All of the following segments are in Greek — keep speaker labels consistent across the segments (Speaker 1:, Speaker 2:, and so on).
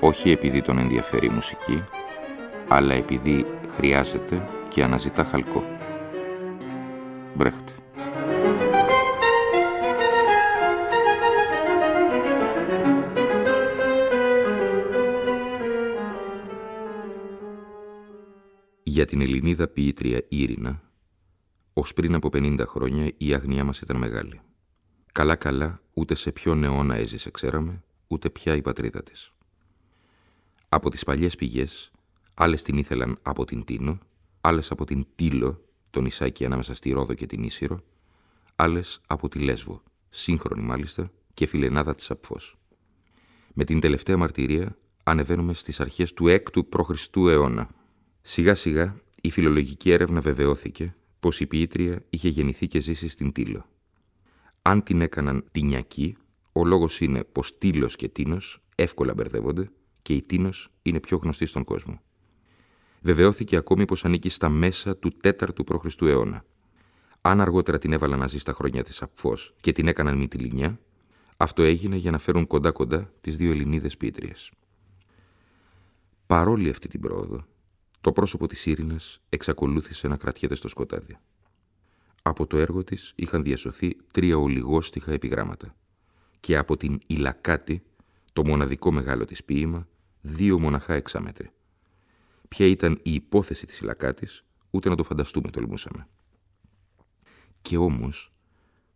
Speaker 1: όχι επειδή τον ενδιαφέρει η μουσική, αλλά επειδή χρειάζεται και αναζητά χαλκό. Μπρέχτε. Για την Ελληνίδα ποιήτρια Ήρινα, ως πριν από 50 χρόνια η άγνοιά μας ήταν μεγάλη. Καλά-καλά, ούτε σε ποιον αιώνα έζησε, ξέραμε, ούτε πια η πατρίδα της. Από τις παλιές πηγές, άλλες την ήθελαν από την Τίνο, άλλες από την Τήλο, τον Ισάκη ανάμεσα στη Ρόδο και την Ίσυρο, άλλες από τη Λέσβο, σύγχρονη μάλιστα και φιλενάδα της Απφός. Με την τελευταία μαρτυρία ανεβαίνουμε στις αρχές του 6ου π.Χ. αιώνα. Σιγά σιγά η φιλολογική έρευνα βεβαιώθηκε πως η ποιήτρια είχε γεννηθεί και ζήσει στην Τήλο. Αν την έκαναν τινιακή, ο λόγος είναι πως Τήλος και Τίνος εύκολα μπερδεύονται και η Τίνος είναι πιο γνωστή στον κόσμο. Βεβαιώθηκε ακόμη πως ανήκει στα μέσα του 4ου π.Χ. αιώνα. Αν αργότερα την έβαλαν να ζει στα χρόνια της Απφός και την έκαναν μυτιλινιά, αυτό έγινε για να φέρουν κοντά-κοντά τις δύο Ελληνίδες ποιήτριες. Παρόλη αυτή την πρόοδο, το πρόσωπο της Ήρηνας εξακολούθησε να κρατιέται στο σκοτάδι. Από το έργο της είχαν διασωθεί τρία ολιγόστιχα επιγράμματα και από την Ιλακάτη, το μοναδικό μεγάλο της ποίημα, δύο μοναχά εξάμετρη. Ποια ήταν η υπόθεση της Ιλακάτης, ούτε να το φανταστούμε τολμούσαμε. Και όμως,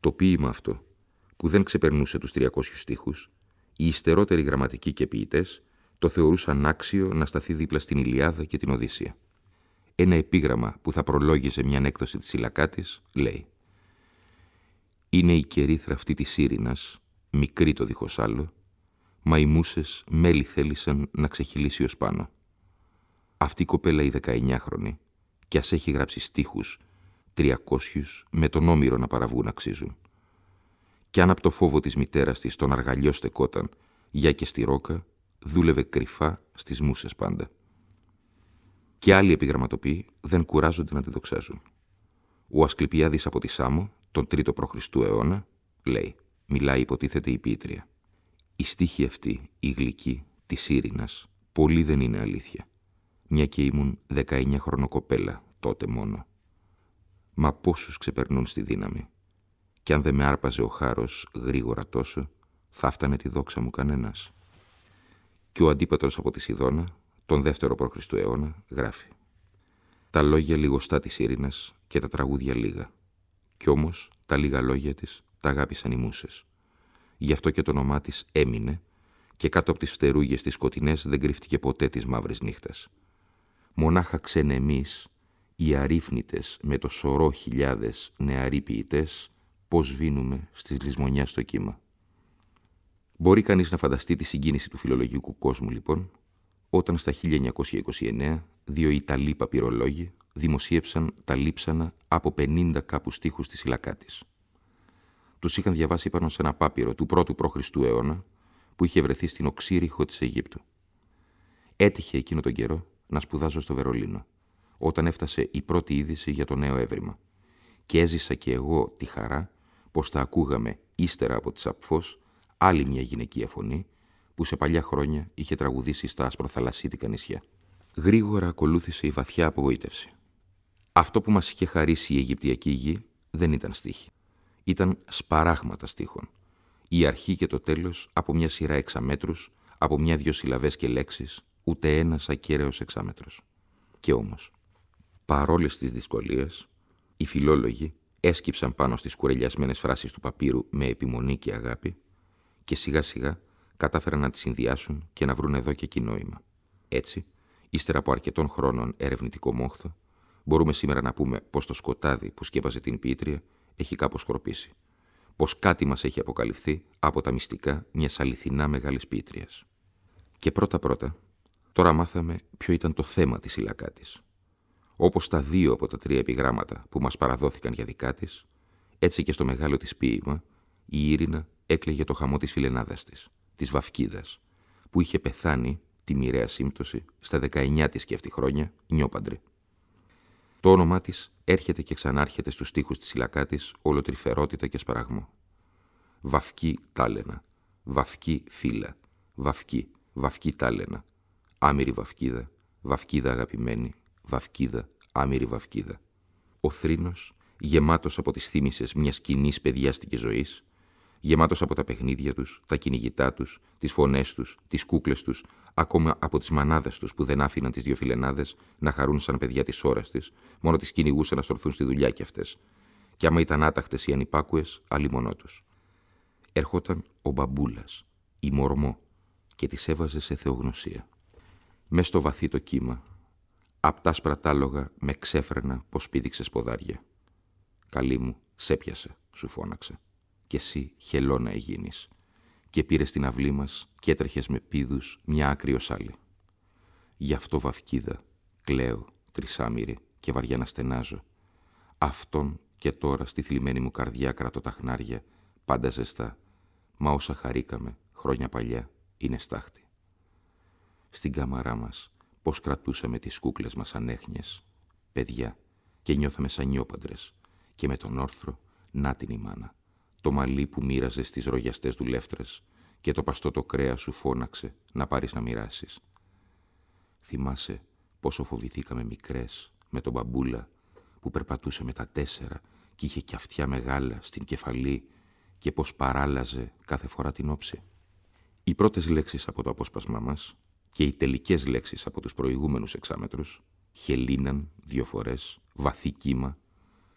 Speaker 1: το ποίημα αυτό, που δεν ξεπερνούσε τους 300 στίχους, οι υστερότεροι γραμματικοί και ποιητές το θεωρούσαν άξιο να σταθεί δίπλα στην Ηλιάδα και την Οδύσσια. Ένα επίγραμμα που θα προλόγιζε μια έκδοση της Ιλακάτης λέει «Είναι η κερίθρα αυτή της Ήρηνας, μικρή το δίχως άλλο, μα οι μουσες μέλη θέλησαν να ξεχυλήσει ως πάνω. Αυτή η κοπέλα η 19χρονη, κι ας έχει γράψει στίχους, 300 με τον όμηρο να παραβγούν αξίζουν. Κι αν από το φόβο της μητέρας της τον αργαλιό στεκόταν, για και στη ρόκα, δούλευε κρυφά στις μουσες πάντα. Και άλλοι επιγραμματοποιοί δεν κουράζονται να τη δοξάζουν. Ο Ασκληπιάδης από τη Σάμο, τον 3ο π.Χ. αιώνα, λέει, μιλάει υποτίθεται η πίτρια. Η στίχη αυτή, η γλυκή, της Ήρηνας, πολύ δεν είναι αλήθεια. Μια και ήμουν 19 χρονοκοπέλα, τότε μόνο. Μα πόσους ξεπερνούν στη δύναμη. Κι αν δεν με άρπαζε ο χάρος γρήγορα τόσο, θα φτάνε τη δόξα μου κανένας. Και ο αντίπατος από τη Σιδώνα, τον δεύτερο π.Χ. αιώνα, γράφει «Τα λόγια λιγοστά της Ήρηνας και τα τραγούδια λίγα. Κι όμως τα λίγα λόγια της τα αγάπησαν οι μουσες. Γι' αυτό και το όνομά της έμεινε και κάτω από τις φτερούγες της σκοτεινές δεν κρύφτηκε ποτέ της μαύρης νύχτας. Μονάχα ξένε εμείς, οι αρρύφνητες με το σωρό χιλιάδες νεαροί ποιητές, πώς βίνουμε στις λησμονιά στο κύμα. Μπορεί κανείς να φανταστεί τη συγκίνηση του φιλολογικού κόσμου, λοιπόν, όταν στα 1929 δύο Ιταλοί παπυρολόγοι δημοσίευσαν τα λείψανα από 50 κάπου στίχους της Ιλακάτης. Τους είχαν διαβάσει πάνω σε ένα πάπυρο του πρώτου π.Χ. αιώνα που είχε βρεθεί στην οξύριχο της Αιγύπτου. Έτυχε εκείνο τον καιρό να σπουδάζω στο Βερολίνο, όταν έφτασε η πρώτη είδηση για το νέο έβριμα. Και έζησα και εγώ τη χαρά πως τα ακούγαμε ύστερα από τις Απφός άλλη μια γυναικεία φωνή που σε παλιά χρόνια είχε τραγουδήσει στα ασπροθαλασσίτικα νησιά. Γρήγορα ακολούθησε η βαθιά απογοήτευση. Αυτό που μας είχε χαρίσει η Αιγυπτιακή γη δεν ήταν στίχη. Ήταν σπαράγματα στίχων. Η αρχή και το τέλος από μια σειρά εξαμέτρους, από μια-δυο συλλαβές και λέξεις, ούτε ένας ακέραιος εξάμετρος. Και όμως, παρόλες τις δυσκολίες, οι φιλόλογοι έσκυψαν πάνω στις κουρελιασμένες φράσεις του παπύρου με επιμονή και αγάπη και σιγά σιγά κατάφεραν να τις συνδυάσουν και να βρουν εδώ και εκεί νόημα. Έτσι, ύστερα από αρκετών χρόνων ερευνητικό μόχθο, μπορούμε σήμερα να πούμε πως το σκοτάδι που σκέπαζε την ποιήτρια έχει κάπως σκορπίσει. Πως κάτι μας έχει αποκαλυφθεί από τα μυστικά μιας αληθινά μεγάλης ποιήτριας. Και πρώτα-πρώτα, Τώρα μάθαμε ποιο ήταν το θέμα της Ιλακάτης. Όπως τα δύο από τα τρία επιγράμματα που μας παραδόθηκαν για δικά της, έτσι και στο μεγάλο της ποίημα, η Ήρυνα έκλαιγε το χαμό της φιλενάδας της, της Βαφκίδας, που είχε πεθάνει τη μοιραία σύμπτωση στα 19 της και αυτή χρόνια νιόπαντρε. Το όνομά της έρχεται και ξανάρχεται στους στίχους της Ιλακάτης όλο τρυφερότητα και σπαραγμό. Βαφκή τάλαινα, βαφκή φύλλα, βαφκή, βαφκή τάλαινα, άμυρη βαφκίδα, βαφκίδα αγαπημένη, βαφκίδα, άμυρη βαφκίδα. Ο θρήνος, γεμάτος από τις θύμησες μιας κοινής παιδιάστικης ζωής, γεμάτος από τα παιχνίδια τους, τα κυνηγητά τους, τις φωνές τους, τις κούκλες τους, ακόμα από τις μανάδες τους που δεν άφηναν τις δύο φιλενάδες να χαρούν σαν παιδιά της ώρας της, μόνο τις κυνηγούσαν να στορθούν στη δουλειά κι αυτές. Κι άμα ήταν άταχτες ή ανυπάκουες, μονό τους. Έρχονταν ο μπαμπούλας, η μορμό, και τις έβαζε σε θεογνωσία. Μες στο βαθύ το κύμα, απ' τα σπρατάλογα με ξέφρενα πως πήδηξε ποδάρια. «Καλή μου, σε πιασε», σου φώναξε. «Κι εσύ χελώνα εγίνεις». Και πήρες την αυλή μας και έτρεχες με πίδους μια άκρη ως άλλη. Γι' αυτό βαφκίδα, κλαίω, τρισάμυρη και βαριά να στενάζω. Αυτόν και τώρα στη θλιμμένη μου καρδιά κρατώ τα χνάρια, πάντα ζεστά. Μα όσα χαρήκαμε χρόνια παλιά είναι στάχτη στην κάμαρά μας πώς κρατούσαμε τις κούκλες μας ανέχνιες, παιδιά, και νιώθαμε σαν νιόπαντρες, και με τον όρθρο, να την η μάνα, το μαλλί που μοίραζες στις ρογιαστές δουλεύτρες και το παστό το κρέας σου φώναξε να πάρεις να μοιράσεις. Θυμάσαι πόσο φοβηθήκαμε μικρές με τον μπαμπούλα που περπατούσε με τα τέσσερα και είχε κι αυτιά μεγάλα στην κεφαλή και πως παράλαζε κάθε φορά την όψη. Οι πρώτες λέξεις από το απόσπασμά μας και οι τελικές λέξεις από τους προηγούμενους εξάμετρους, χελίναν δύο φορές, βαθύ κύμα,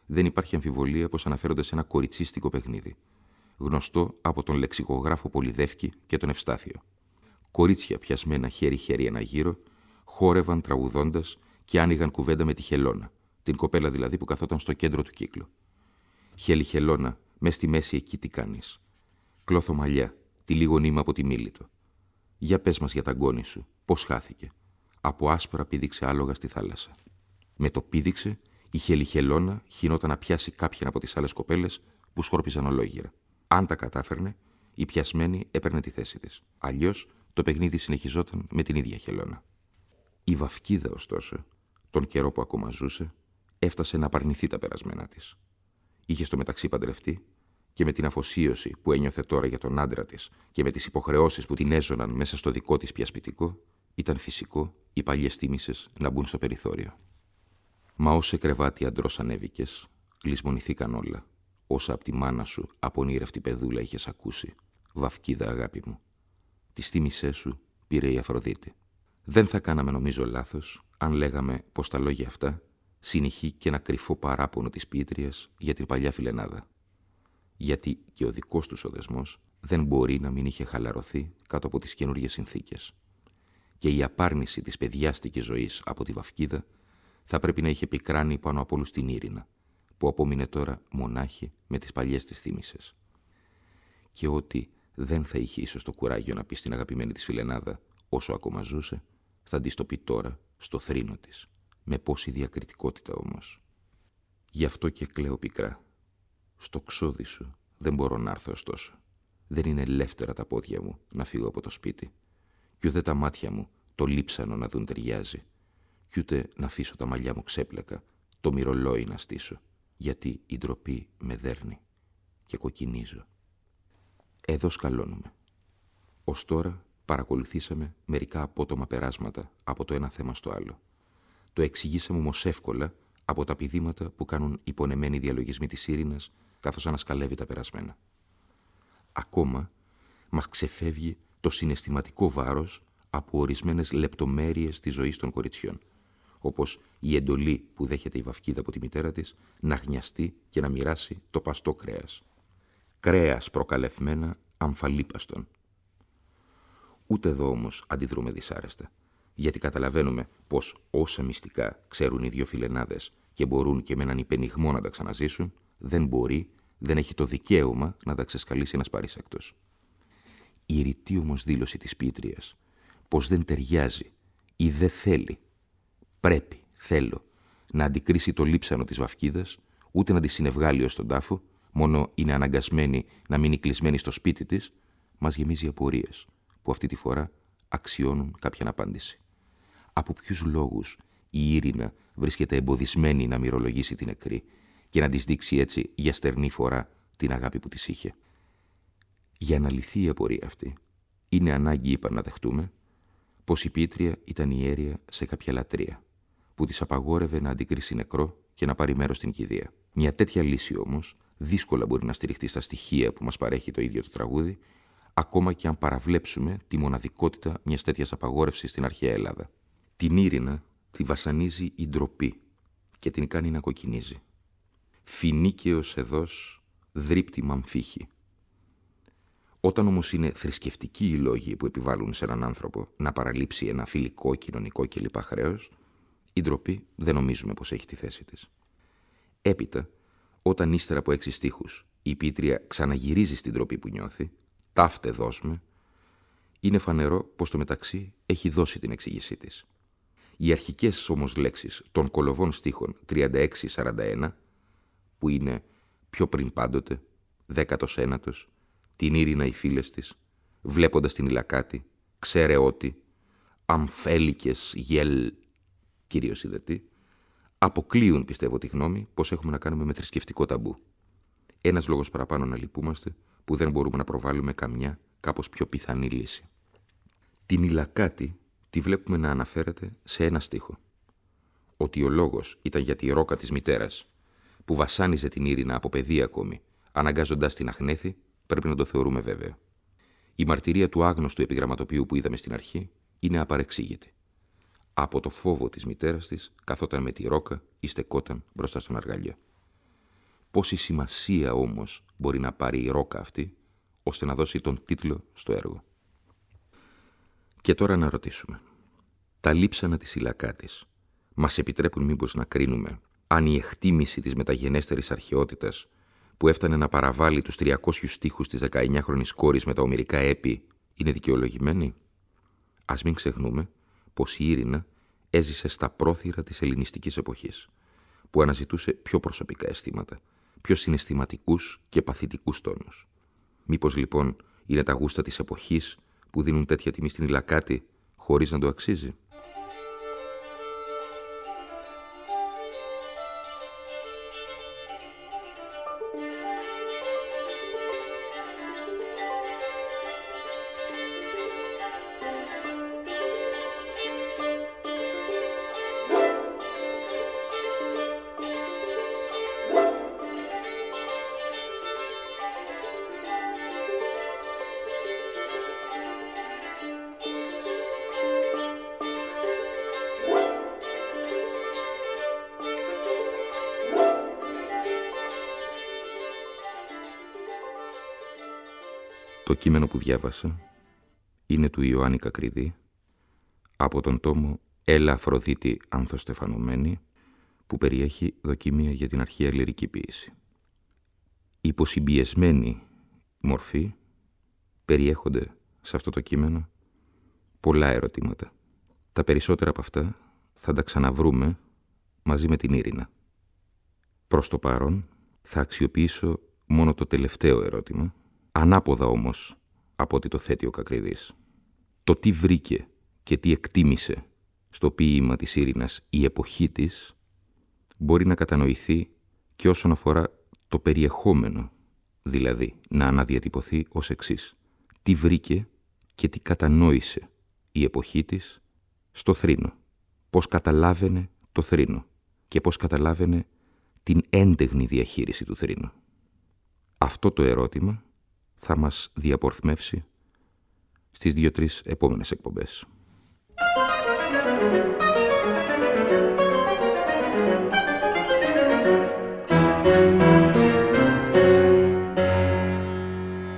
Speaker 1: δεν υπάρχει αμφιβολία πως αναφέρονται σε ένα κοριτσίστικο παιχνίδι, γνωστό από τον λεξικογράφο Πολυδεύκη και τον Ευστάθιο. Κορίτσια πιασμένα χέρι-χέρι ένα γύρο, χόρευαν τραγουδώντας και άνοιγαν κουβέντα με τη Χελώνα, την κοπέλα δηλαδή που καθόταν στο κέντρο του κύκλου. Χέλη Χελώνα, μες στη μέση εκεί τι κάνεις. Κλώθω μαλλιά, τη λίγο νήμα από τη μήλη του. Για πες μας για τα γκόνη σου, πώς χάθηκε. Από άσπρα πήδηξε άλογα στη θάλασσα. Με το πήδηξε, η χελιχελώνα χινόταν να πιάσει κάποιον από τις άλλες κοπέλες που σκόρπιζαν ολόγυρα. Αν τα κατάφερνε, η πιασμένη έπαιρνε τη θέση της. Αλλιώς το παιχνίδι συνεχιζόταν με την ίδια χελώνα. Η Βαφκίδα, ωστόσο, τον καιρό που ακόμα ζούσε, έφτασε να απαρνηθεί τα περασμένα της. Είχε στο μεταξύ παντρευτεί και με την αφοσίωση που ένιωθε τώρα για τον άντρα της και με τις υποχρεώσεις που την έζωναν μέσα στο δικό της πιασπιτικό, ήταν φυσικό οι παλιές τίμησες να μπουν στο περιθώριο. Μα όσε κρεβάτι αντρός ανέβηκες, λησμονηθήκαν όλα, όσα από τη μάνα σου απονήρευτη παιδούλα είχες ακούσει, βαφκίδα αγάπη μου. Τη τίμησέ σου πήρε η Αφροδίτη. Δεν θα κάναμε νομίζω λάθος αν λέγαμε πως τα λόγια αυτά συνεχεί και ένα κρυφό παράπονο της πίτριας για την παλιά φιλενάδα γιατί και ο δικός τους ο δεσμός δεν μπορεί να μην είχε χαλαρωθεί κάτω από τις καινούργιες συνθήκες. Και η απάρνηση της παιδιάστικης ζωής από τη Βαφκίδα θα πρέπει να είχε πικράνει πάνω από όλους την Ήρυνα, που απόμεινε τώρα μονάχη με τις παλιές της θύμησες. Και ότι δεν θα είχε ίσως το κουράγιο να πει στην αγαπημένη της φιλενάδα όσο ακόμα ζούσε, θα της το πει τώρα στο θρήνο της, με πόση διακριτικότητα όμως. Γι' αυτό και κλαίω πικρά στο ξόδι σου δεν μπορώ να έρθω ωστόσο. Δεν είναι ελεύθερα τα πόδια μου να φύγω από το σπίτι. Κι ούτε τα μάτια μου το λείψανο να δουν ταιριάζει. Κι ούτε να αφήσω τα μαλλιά μου ξέπλακα, το μυρολόι να στήσω. Γιατί η ντροπή με δέρνει και κοκκινίζω. Εδώ σκαλώνουμε. Ως τώρα παρακολουθήσαμε μερικά απότομα περάσματα από το ένα θέμα στο άλλο. Το εξηγήσαμε όμως εύκολα από τα πηδήματα που κάνουν υπονεμένοι διαλογισμοί της Ήρηνας καθώς ανασκαλεύει τα περασμένα. Ακόμα μας ξεφεύγει το συναισθηματικό βάρος από ορισμένες λεπτομέρειες της ζωής των κοριτσιών, όπως η εντολή που δέχεται η βαφκίδα από τη μητέρα της να γνιαστεί και να μοιράσει το παστό κρέας. Κρέας προκαλευμένα αμφαλίπαστον. Ούτε εδώ όμως αντιδρούμε δυσάρεστα, γιατί καταλαβαίνουμε πως όσα μυστικά ξέρουν οι δύο φιλενάδες και μπορούν και με έναν υπενιγμό να τα ξαναζήσουν, δεν μπορεί, δεν έχει το δικαίωμα να τα ξεσκαλίσει ένας παρήσακτος. Η ρητή όμως δήλωση της Πίτριας, πως δεν ταιριάζει ή δεν θέλει, πρέπει, θέλω, να αντικρίσει το λείψανο της βαφκίδας, ούτε να τη συνευγάλει ως τον τάφο, μόνο είναι αναγκασμένη να μείνει κλεισμένη στο σπίτι της, μας γεμίζει απορίες, που αυτή τη φορά αξιώνουν κάποια απάντηση. Από ποιους λόγους η Ήρυνα βρίσκεται εμποδισμένη να μυρολογήσει την νεκρή και να της δείξει έτσι για στερνή φορά την αγάπη που της είχε; Για να λυθεί η απορία αυτή, είναι ανάγκη, είπα, να δεχτούμε πως η Πίτρια ήταν ιέρια σε κάποια λατρεία, που της απαγόρευε να αντικρίσει νεκρό και να πάρει μέρος στην κηδεία. Μια τέτοια λύση όμως δύσκολα μπορεί να στηριχτεί στα στοιχεία που μας παρέχει το ίδιο το τραγούδι, ακόμα και αν παραβλέψουμε τη μοναδικότητα μιας τέτοιας απαγόρευσης στην αρχαία Ελλάδα. Την Ήρυνα τη βασανίζει η ντροπή και την κάνει να κοκκινίζει. Φινίκαιος εδώς δρύπτη μαμφύχη. Όταν όμως είναι θρησκευτικοί οι λόγοι που επιβάλλουν σε έναν άνθρωπο να παραλείψει ένα φιλικό, κοινωνικό κλπ. χρέος, η ντροπή δεν νομίζουμε πως έχει τη θέση της. Έπειτα, όταν ύστερα από έξι στίχους η Πίτρια ξαναγυρίζει στην τροπή που νιώθει, ταύτε δώσμε, είναι φανερό πως το μεταξύ έχει την εξήγησή της. Οι αρχικές όμως λέξεις των κολοβών στίχων 36-41, που είναι πιο πριν πάντοτε, δέκατος ένατος, την ήρυνα οι φίλες της, βλέποντας την ηλακάτη, ξέρε ότι, αμφέλικες γελ, κυρίως ιδετή, αποκλείουν, πιστεύω, τη γνώμη πως έχουμε να κάνουμε με θρησκευτικό ταμπού. Ένας λόγος παραπάνω να λυπούμαστε που δεν μπορούμε να προβάλλουμε καμιά κάπως πιο πιθανή λύση. Την ηλακάτη τη βλέπουμε να αναφέρεται σε ένα στίχο. Ότι ο λόγος ήταν για τη ρόκα της μητέρας, που βασάνιζε την Ήρυνα από παιδί ακόμη, αναγκάζοντας την αχνέθη, πρέπει να το θεωρούμε βέβαιο. Η μαρτυρία του άγνωστου επιγραμματοποιού που είδαμε στην αρχή είναι απαρεξήγητη. Από το φόβο της μητέρας της καθόταν με τη ρόκα ή στεκόταν μπροστά στον αργαλείο. Πόση σημασία όμως μπορεί να πάρει η ρόκα αυτή ώστε να δώσει τον τίτλο στο έργο. Και τώρα να ρωτήσουμε. Τα λείψανα της ηλακάτης μας επιτρέπουν μήπως να κρίνουμε αν η εκτίμηση της μεταγενέστερης αρχαιότητας που έφτανε να παραβάλει τους 300 στίχους της 19χρονης κόρης με τα ομυρικά έπι είναι δικαιολογημένη; Ας μην ξεχνούμε πως η Ήρυνα έζησε στα πρόθυρα της ελληνιστικής εποχής, που αναζητούσε πιο προσωπικά αισθήματα, πιο συναισθηματικούς και παθητικούς τόνους. Μήπως λοιπόν είναι τα γούστα της εποχής που δίνουν τέτοια τιμή στην ηλακάτη χωρίς να το αξίζει; Κείμενο που διάβασα είναι του Ιωάννη Κακριδή από τον τόμο «Έλα Αφροδίτη Ανθοστεφανωμένη» που περιέχει δοκιμία για την αρχαία λυρική ποίηση. Υποσυμπιεσμένη μορφή περιέχονται σε αυτό το κείμενο πολλά ερωτήματα. Τα περισσότερα από αυτά θα τα ξαναβρούμε μαζί με την Ήρυνα. Προς το παρόν θα αξιοποιήσω μόνο το τελευταίο ερώτημα Ανάποδα όμως από ότι το θέτει ο Κακριδής. Το τι βρήκε και τι εκτίμησε στο ποίημα της Ήρηνας η εποχή της μπορεί να κατανοηθεί και όσον αφορά το περιεχόμενο, δηλαδή να αναδιατυπωθεί ως εξής. Τι βρήκε και τι κατανόησε η εποχή της στο θρήνο. Πώς καταλάβαινε το θρήνο και πώς καταλάβαινε την έντεγνη διαχείριση του θρήνου. Αυτό το ερώτημα θα μας διαπορθμεύσει στις δύο-τρεις επόμενες εκπομπές.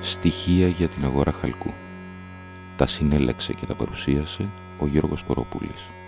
Speaker 1: Στοιχεία για την αγορά χαλκού. Τα συνέλεξε και τα παρουσίασε ο Γιώργος Κοροπούλης.